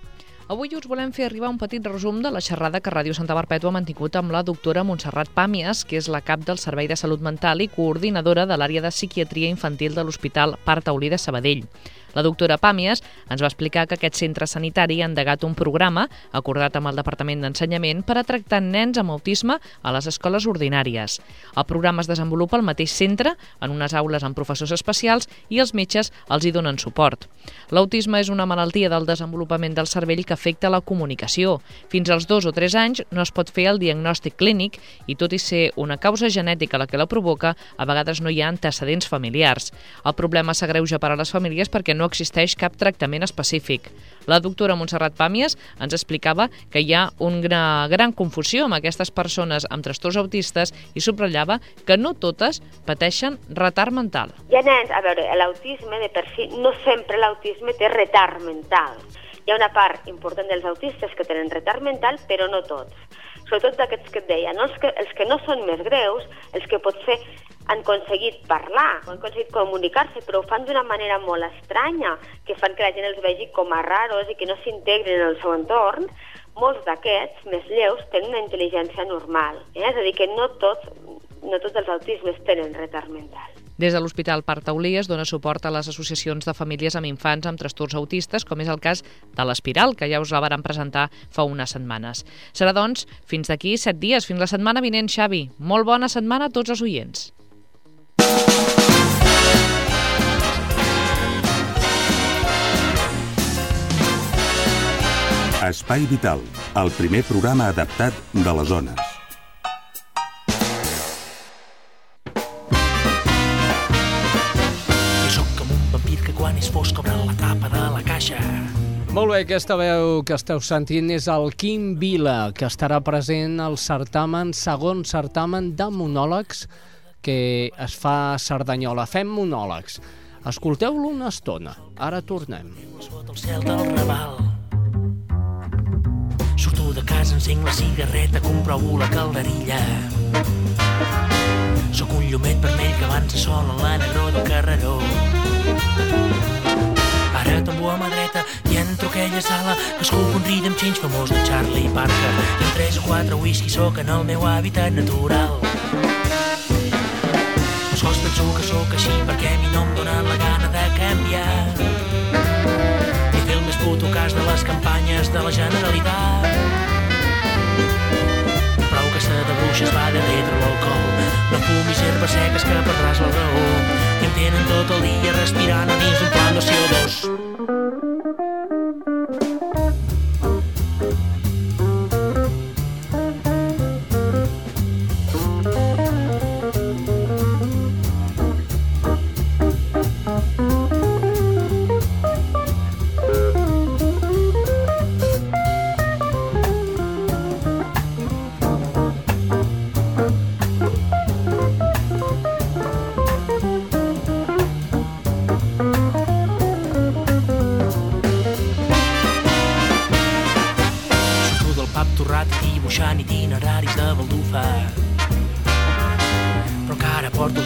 Avui us volem fer arribar un petit resum de la xerrada que Ràdio Santa Perpètua ha mantingut amb la doctora Montserrat Pàmies, que és la cap del Servei de Salut Mental i coordinadora de l'àrea de psiquiatria infantil de l'Hospital Parc Taulí de Sabadell. La doctora Pàmies ens va explicar que aquest centre sanitari ha endegat un programa acordat amb el Departament d'Ensenyament per a tractar nens amb autisme a les escoles ordinàries. El programa es desenvolupa al mateix centre, en unes aules amb professors especials i els metges els hi donen suport. L'autisme és una malaltia del desenvolupament del cervell que afecta la comunicació. Fins als dos o tres anys no es pot fer el diagnòstic clínic i tot i ser una causa genètica la que la provoca, a vegades no hi ha antecedents familiars. El problema s'agreuja per a les famílies perquè no existeix cap tractament específic. La doctora Montserrat Pàmies ens explicava que hi ha una gran confusió amb aquestes persones amb trastorns autistes i subratllava que no totes pateixen retard mental. Hi ha nens, a veure, l'autisme de per si, no sempre l'autisme té retard mental. Hi ha una part important dels autistes que tenen retard mental, però no tots. Sobretot d'aquests que et deia, no? els, que, els que no són més greus, els que potser han aconseguit parlar, han aconseguit comunicar-se, però ho fan d'una manera molt estranya, que fan que la gent els vegi com a raros i que no s'integrin en el seu entorn, molts d'aquests, més lleus, tenen una intel·ligència normal. Eh? És a dir, que no tots, no tots els autismes tenen retard mental. Des de l'Hospital Parc Taulí es dona suport a les associacions de famílies amb infants amb trastorns autistes, com és el cas de l'Espiral, que ja us la varen presentar fa unes setmanes. Serà, doncs, fins d'aquí set dies, fins la setmana vinent, Xavi. Molt bona setmana a tots els oients. Espai Vital, el primer programa adaptat de les zones. Molt bé, aquesta veu que esteu sentint és el Quim Vila, que estarà present al certamen, segon certamen de monòlegs que es fa a Cerdanyola. Fem monòlegs. Escolteu-lo una estona. Ara tornem. El cel del Raval. Surto de casa, encenc la cigarreta, comprovo la calderilla. Sóc un llumet vermell que avança sol en la negró del carreró. Ara tombo a mà dreta i entro aquella sala que esculpa un rhythm change famós de Charlie Parker. I amb tres o quatre whisky sóc en el meu hàbitat natural. Sols penso que sóc així perquè a mi no em dóna la gana de canviar. Ni fer el més puto cas de les campanyes de la Generalitat. Prou que se de bruixes va darrere l'alcohol. No fumis herbes seques que perdràs la raó. I em tenen tot el dia respirant a dins d'un plan de CO2.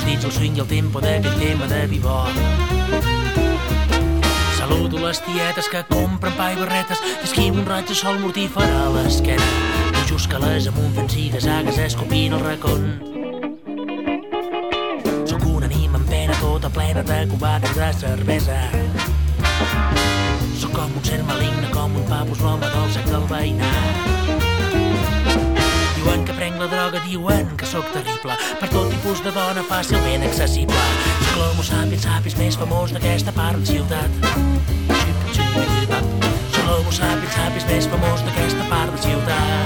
Dits al swing i el tempo d'aquell tema de bebop. Saludo les tietes que compren pa i barretes esquivo un raig de sol mortífer a l'esquena. Pujo escales amunt fent sigues agues escopint el racon. Tota plena de covates de cervesa. Sóc com un ser maligne, com un papus l'home del sec del veïnat. La droga, diuen que sóc terrible, per tot tipus de dona fàcilment accessible. Sóc l'homo sapiens sapiens més famós d'aquesta part de ciutat. Sóc l'homo sapiens sapiens més famós d'aquesta part de ciutat.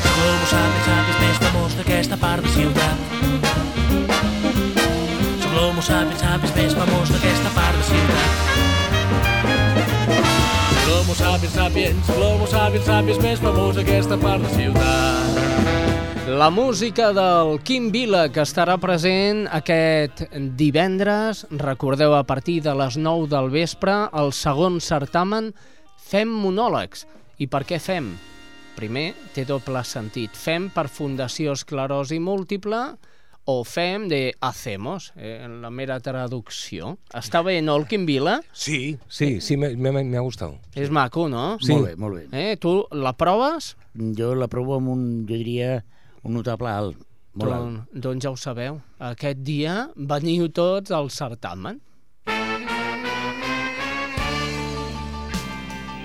Sóc l'homo sapiens sapiens més famós d'aquesta part de ciutat. Sóc l'homo sapiens sapiens més famós d'aquesta part de ciutat. L'homo sapiens sapiens, l'homo sapiens sapiens més famós d'aquesta part de ciutat. La música del Quim Vila, que estarà present aquest divendres, recordeu, a partir de les 9 del vespre, el segon certamen Fem monòlegs. I per què fem? Primer, té doble sentit. Fem per Fundació Esclerosi Múltiple o fem de hacemos, eh, en la mera traducció. Està bé, no, el Quim Vila? Sí, sí, sí, m'ha gustat. És maco, no? Sí. Molt bé, molt bé. Eh, tu la proves? Jo la provo amb un, jo diria, un notable alt. Molt Don, alt. Doncs ja ho sabeu, aquest dia veniu tots al certamen.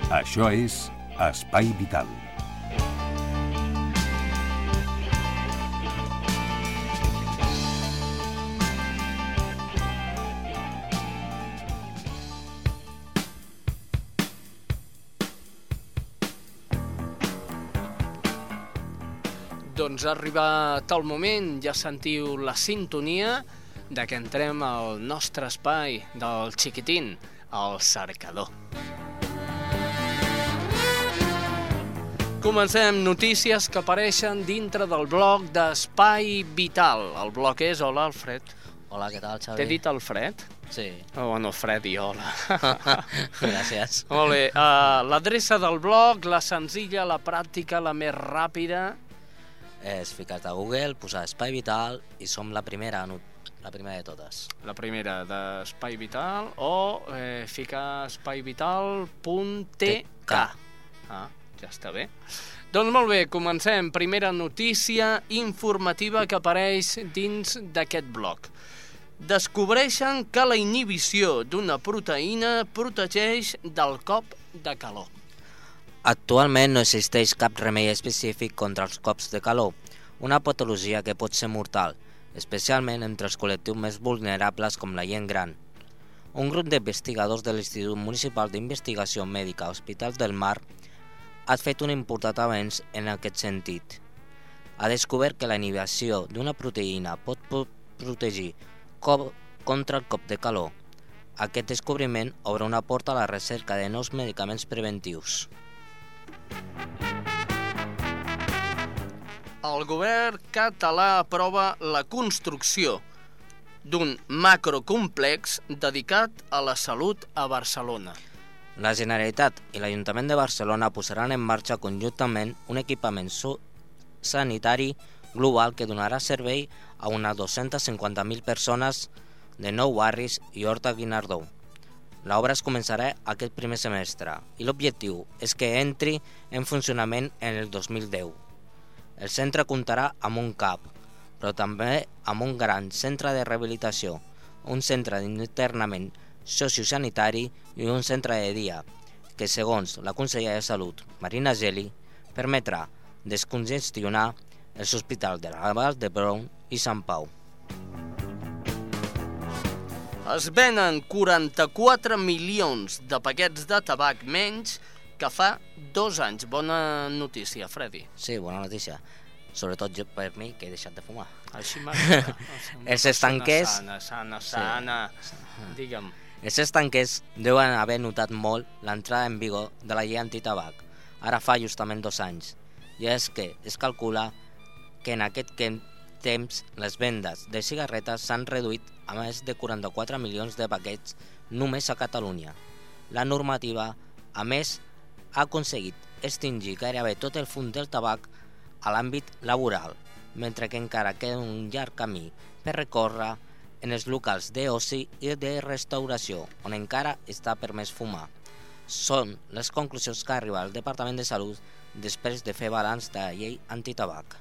Això és Espai Vital. Doncs ha arribat el moment, ja sentiu la sintonia de que entrem al nostre espai del xiquitín, el cercador. Comencem notícies que apareixen dintre del blog d'Espai Vital. El blog és Hola, Alfred. Hola, què tal, Xavi? T'he dit Alfred? Sí. Oh, bueno, Fred i hola. Gràcies. Molt bé. Uh, L'adreça del blog, la senzilla, la pràctica, la més ràpida... És ficar-te a Google, posar Espai Vital i som la primera, la primera de totes. La primera d'Espai Vital o eh, ficar espaivital.tk. Ah, ja està bé. Doncs molt bé, comencem. Primera notícia informativa que apareix dins d'aquest blog. Descobreixen que la inhibició d'una proteïna protegeix del cop de calor. Actualment no existeix cap remei específic contra els cops de calor, una patologia que pot ser mortal, especialment entre els col·lectius més vulnerables com la gent gran. Un grup d'investigadors de l'Institut Municipal d'Investigació Mèdica Hospital del Mar ha fet un important avenç en aquest sentit. Ha descobert que la inhibició d'una proteïna pot po- protegir cop contra el cop de calor. Aquest descobriment obre una porta a la recerca de nous medicaments preventius. El govern català aprova la construcció d'un macrocomplex dedicat a la salut a Barcelona. La Generalitat i l'Ajuntament de Barcelona posaran en marxa conjuntament un equipament sanitari global que donarà servei a unes 250.000 persones de nou barris i Horta Guinardó. L'obra es començarà aquest primer semestre i l'objectiu és que entri en funcionament en el 2010. El centre comptarà amb un CAP, però també amb un gran centre de rehabilitació, un centre d'internament sociosanitari i un centre de dia, que segons la consellera de Salut, Marina Geli, permetrà descongestionar els hospitals de la Vall d'Hebron i Sant Pau. Es venen 44 milions de paquets de tabac menys que fa dos anys. Bona notícia, Freddy. Sí, bona notícia. Sobretot jo per mi, que he deixat de fumar. Així m'agrada. Els estanquers... Sana, sana, sana. Digue'm. Els estanquers deuen haver notat molt l'entrada en vigor de la llei antitabac, ara fa justament dos anys. I és que es calcula que en aquest que- temps les vendes de cigarretes s'han reduït a més de 44 milions de paquets només a Catalunya. La normativa, a més, ha aconseguit extingir gairebé tot el fum del tabac a l'àmbit laboral, mentre que encara queda un llarg camí per recórrer en els locals d'oci i de restauració, on encara està permès fumar. Són les conclusions que arriba el Departament de Salut després de fer balanç de la llei antitabac.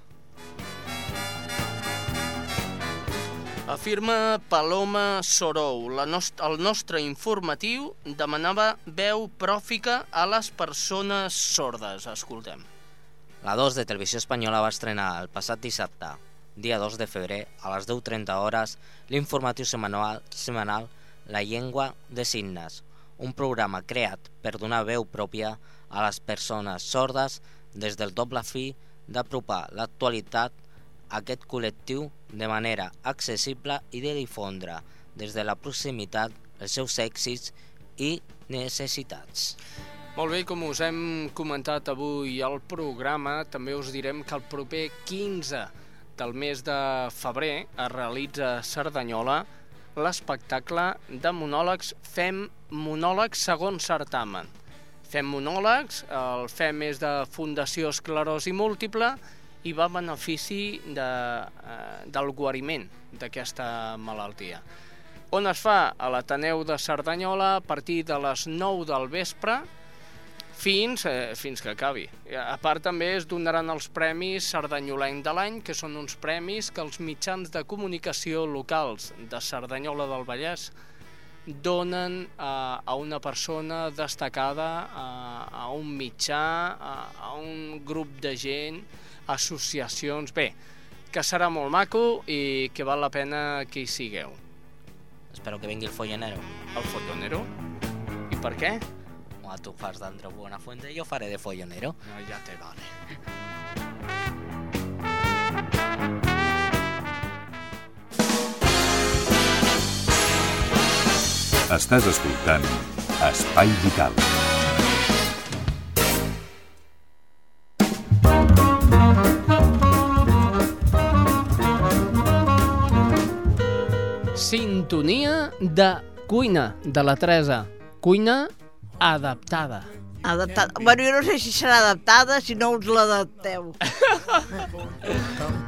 Afirma Paloma Sorou. La nost el nostre informatiu demanava veu pròfica a les persones sordes. Escoltem. La 2 de Televisió Espanyola va estrenar el passat dissabte, dia 2 de febrer, a les 10.30 hores, l'informatiu setmanal, setmanal La llengua de signes, un programa creat per donar veu pròpia a les persones sordes des del doble fi d'apropar l'actualitat aquest col·lectiu de manera accessible i de difondre des de la proximitat els seus èxits i necessitats. Molt bé, com us hem comentat avui al programa, també us direm que el proper 15 del mes de febrer es realitza a Cerdanyola l'espectacle de monòlegs Fem Monòlegs segon certamen. Fem monòlegs, el Fem és de Fundació Esclerosi Múltiple i va a benefici de, eh, del guariment d'aquesta malaltia. On es fa? A l'Ateneu de Cerdanyola a partir de les 9 del vespre fins, eh, fins que acabi. A part també es donaran els premis Cerdanyolenc de l'any, que són uns premis que els mitjans de comunicació locals de Cerdanyola del Vallès donen a, a una persona destacada, a, a un mitjà, a, a un grup de gent, associacions... Bé, que serà molt maco i que val la pena que hi sigueu. Espero que vingui el follonero. El follonero? I per què? Home, tu fas d'Andreu Buenafuente i jo faré de follonero. No, ja te vale. Estàs escoltant Espai Vital. Sintonia de cuina, de la Teresa. Cuina adaptada. Adaptada. Bueno, jo no sé si serà adaptada, si no us l'adapteu.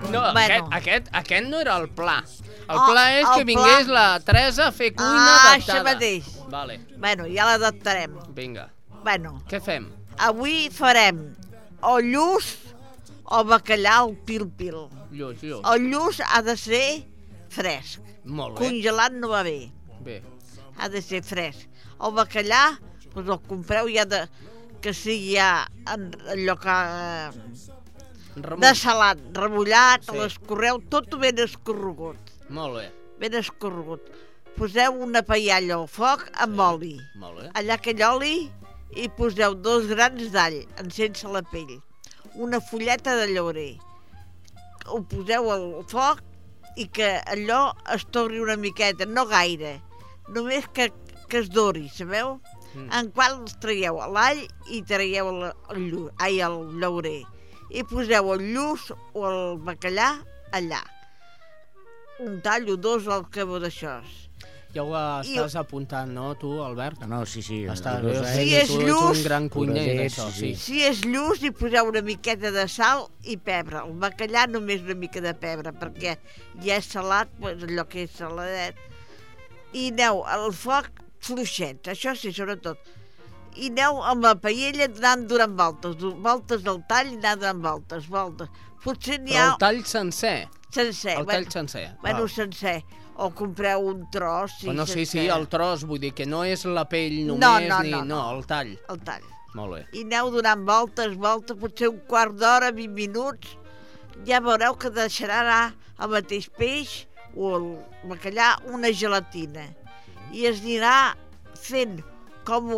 No, Bueno. aquest, aquest, aquest no era el pla. El Oh, pla és el que vingués pla- la Teresa a fer cuina Ah, adaptada. això mateix. Vale, Bueno, ja l'adaptarem. vinga. Bueno, Què fem? avui farem o lluç o bacallà al pil-pil. Lluç, lluç. El lluç ha de ser fresc. Molt bé. Congelat no va bé. Bé. Ha de ser fresc. El bacallà, doncs el compreu ja de, que sigui ja en, allò que... eh, Remull. De salat, remullat, Sí. sí. l'escorreu tot ben escorregut. Molt bé, Ben escorregut. Poseu una paella al foc amb oli. molt bé. Allà aquell oli hi poseu dos grans d'all, en sense la pell. Una fulleta de llaurer. Ho poseu al foc i que allò es torri una miqueta, no gaire. Només que, que es dori, sabeu? Mm. En qual traieu l'all i traieu el, el, llu- ai, el llaurer. I poseu el lluç o el bacallà allà. Un tall o dos al cabo d'això. Ja ho estàs apuntant, no, tu, Albert? No, no, sí, sí. Veus, anys. Si és tu ets lluç- un gran cuiner d'això, sí, sí. Si és lluç, hi poseu una miqueta de sal i pebre. El bacallà només una mica de pebre, perquè ja és salat, doncs allò que és saladet. I aneu al foc fluixet, això sí, sobretot. I aneu amb la paella anant durant voltes, voltes del tall, anant durant voltes, voltes. Potser n'hi Però ha el tall sencer. sencer. El bueno, tall sencer. Bueno, val. sencer. O compreu un tros, sí, Bueno, sí, sí, sencer. el tros, vull dir que no és la pell només, No, no, ni... no, no, no. el tall. El tall. Molt bé. i aneu donant voltes, voltes, potser un quart d'hora, 20 minuts, ja veureu que deixarà anar el mateix peix o el bacallà una gelatina. I es anirà fent com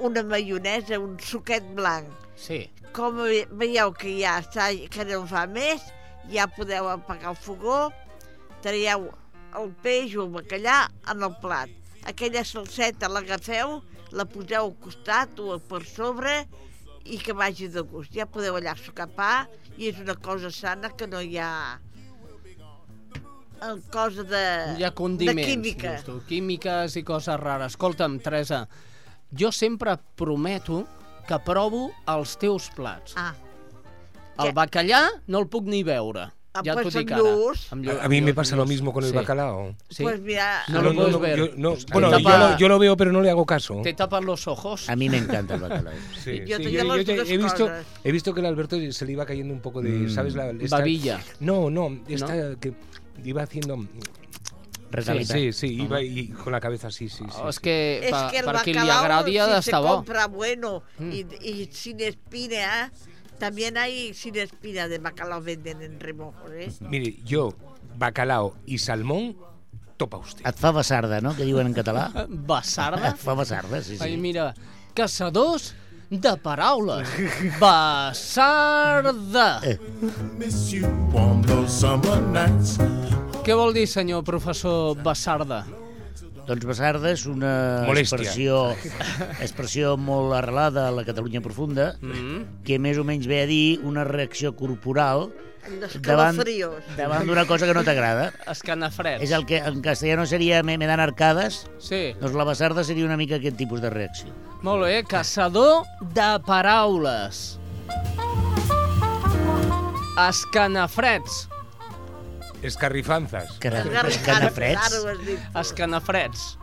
una maionesa, un suquet blanc. Sí. Com ve- veieu que ja està, que no fa més, ja podeu apagar el fogó, traieu el peix o el bacallà en el plat. Aquella salseta l'agafeu, la poseu al costat o per sobre i que vagi de gust. Ja podeu allà sucar pa i és una cosa sana que no hi ha el cosa de, Hi ha condiments. de química. tu, químiques i coses rares. Escolta'm, Teresa, jo sempre prometo que provo els teus plats. Ah, El bacallà no el puc ni veure. Ah, ja pues t'ho dic amb ara. lluç. Amb A, llu- a mí me lluç, pasa lo lluç. mismo con el Sí. bacalao. Sí. pues mira, No lo puedes ver. yo- no, Te bueno, yo tapa- lo, yo lo veo, pero no le hago caso. Te tapan los ojos. A mí me encanta el bacalao. Sí, Yo sí, tenía las ya dos he visto, cosas. he visto que el Alberto se le iba cayendo un poco de, Mm. ¿sabes? La, esta- Babilla. No, no, esta que iba haciendo... Retalitat. Sí, sí, iba y con la cabeza sí, sí, sí. Oh, és que, és pa, que el li bacalao, agradi ha si se d'estar bo. compra bueno Mm. y, y sin espina, ¿eh? También hay sin espina de bacalao venden en remojos, ¿eh? Mire, yo, bacalao y salmón, topa usted. Et fa basarda, no?, que diuen en català. Basarda? Et fa basarda, sí, sí. Ai, mira, caçadors de paraules. Basarda. Eh. Què vol dir, senyor professor Basarda? Doncs basarda és una Molèstia. expressió, expressió molt arrelada a la Catalunya profunda, Mm. que més o menys ve a dir una reacció corporal davant, davant d'una cosa que no t'agrada. Escanafreds. És el que en castellano seria me, me dan arcades, Sí, doncs la basarda seria una mica aquest tipus de reacció. molt bé. Caçador de paraules. Escanafreds. Cara, has dit. Escanafreds.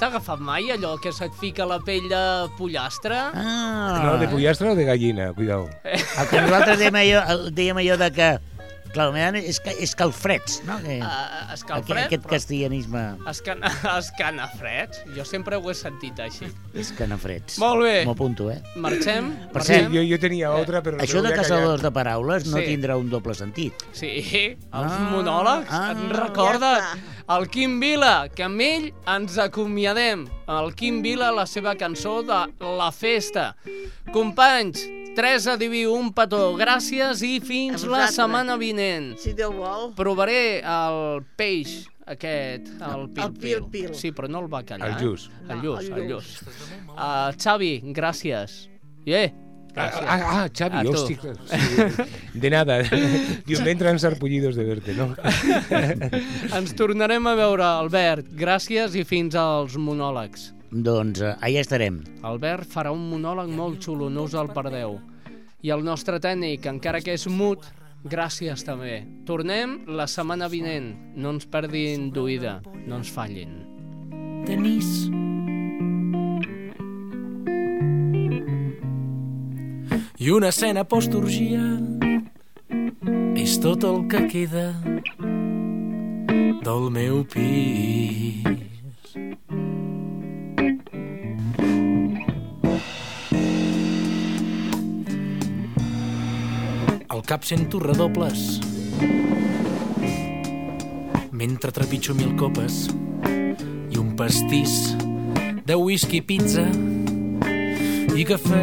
T'ha agafat mai allò que se't fica la pell de pollastre? Ah, No, de pollastre o de gallina, cuidado. el que nosaltres dèiem allò, dèiem allò de que Clar, me dan esca, escalfreds, no? Que, Uh, escalfred, aquest, aquest castellanisme... Escana, escanafreds. Jo sempre ho he sentit així. Escanafreds. Molt bé. M'ho apunto, eh? Marxem? Per Sí, cert, jo, jo tenia otra, però... això de caçadors de paraules no Sí. tindrà un doble sentit. Sí, els Ah, monòlegs. ah. em recorda el Quim Vila, que amb ell ens acomiadem. El Quim Vila, la seva cançó de La Festa. Companys, tres a diví, un petó. Gràcies i fins la setmana vinent. Si Déu vol. Provaré el peix aquest, el El pil-pil. pil-pil. Sí, però no el va callar. El lluç. El lluç, el el lluç. Uh, Xavi, gràcies. Yeah. Ah, Gràcies. ah, ah, Xavi, A tu. hòstia, sí, de nada. Diu, m'entren sarpullidos de verte, no? Ens tornarem a veure, Albert. Gràcies i fins als monòlegs. Doncs eh, allà estarem. Albert farà un monòleg molt xulo, no us el perdeu. I el nostre tècnic, encara que és mut, gràcies també. Tornem la setmana vinent. No ens perdin d'oïda, no ens fallin. Denis. I una escena posturgia és tot el que queda del meu pis. Al cap sento redobles mentre trepitjo mil copes i un pastís de whisky, pizza i cafè.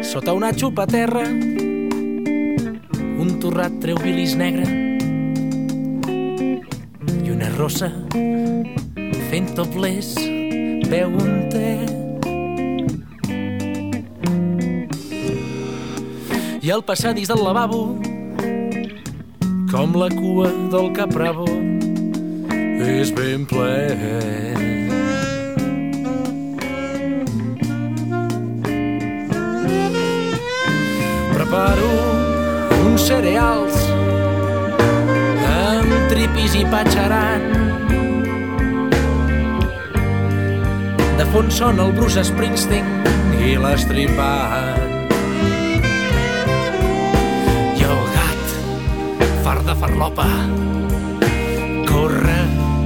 Sota una xupa terra, un torrat treu bilis negre i una rossa fent topless veu un té. I al passadís del lavabo, com la cua del capravo, és ben ple. Preparo uns cereals amb tripis i patxaran. De fons sona el Bruce Springsteen i l'estripat. Fart de farlopa, corre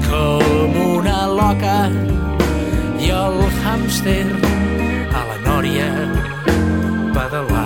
com una loca i el hàmster a la nòria pedalant.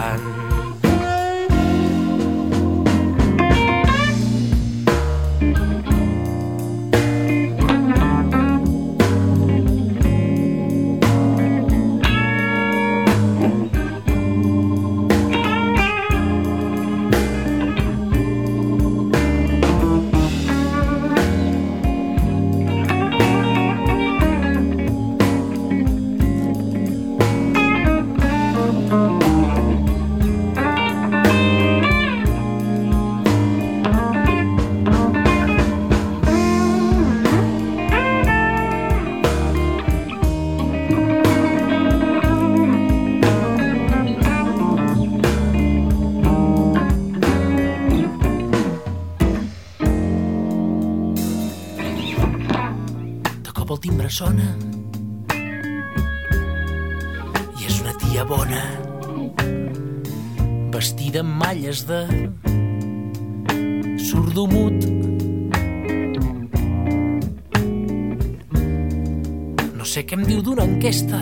El timbre sona i és una tia bona vestida amb malles de sordomut. No sé què em diu d'una enquesta.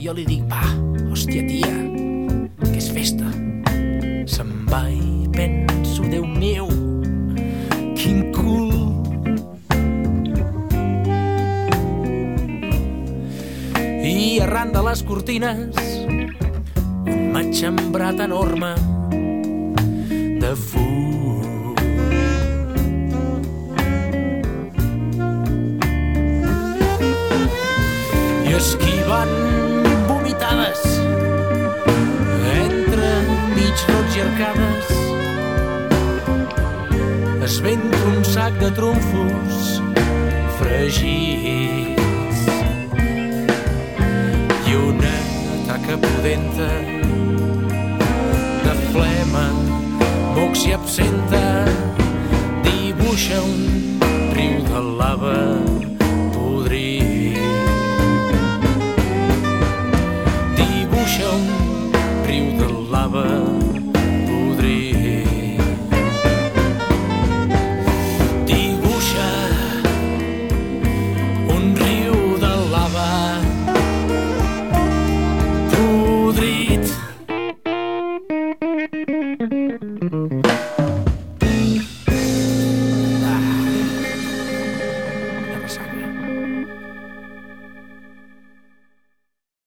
Jo li dic, va, hòstia tia que és festa. Se'n va i penso, Déu meu les cortines un matxembrat enorme de fum. I esquivant vomitades entre mig rots i arcades es venta un sac de trumfos fregits taca pudenta de flema, mocs i absenta dibuixa un riu de lava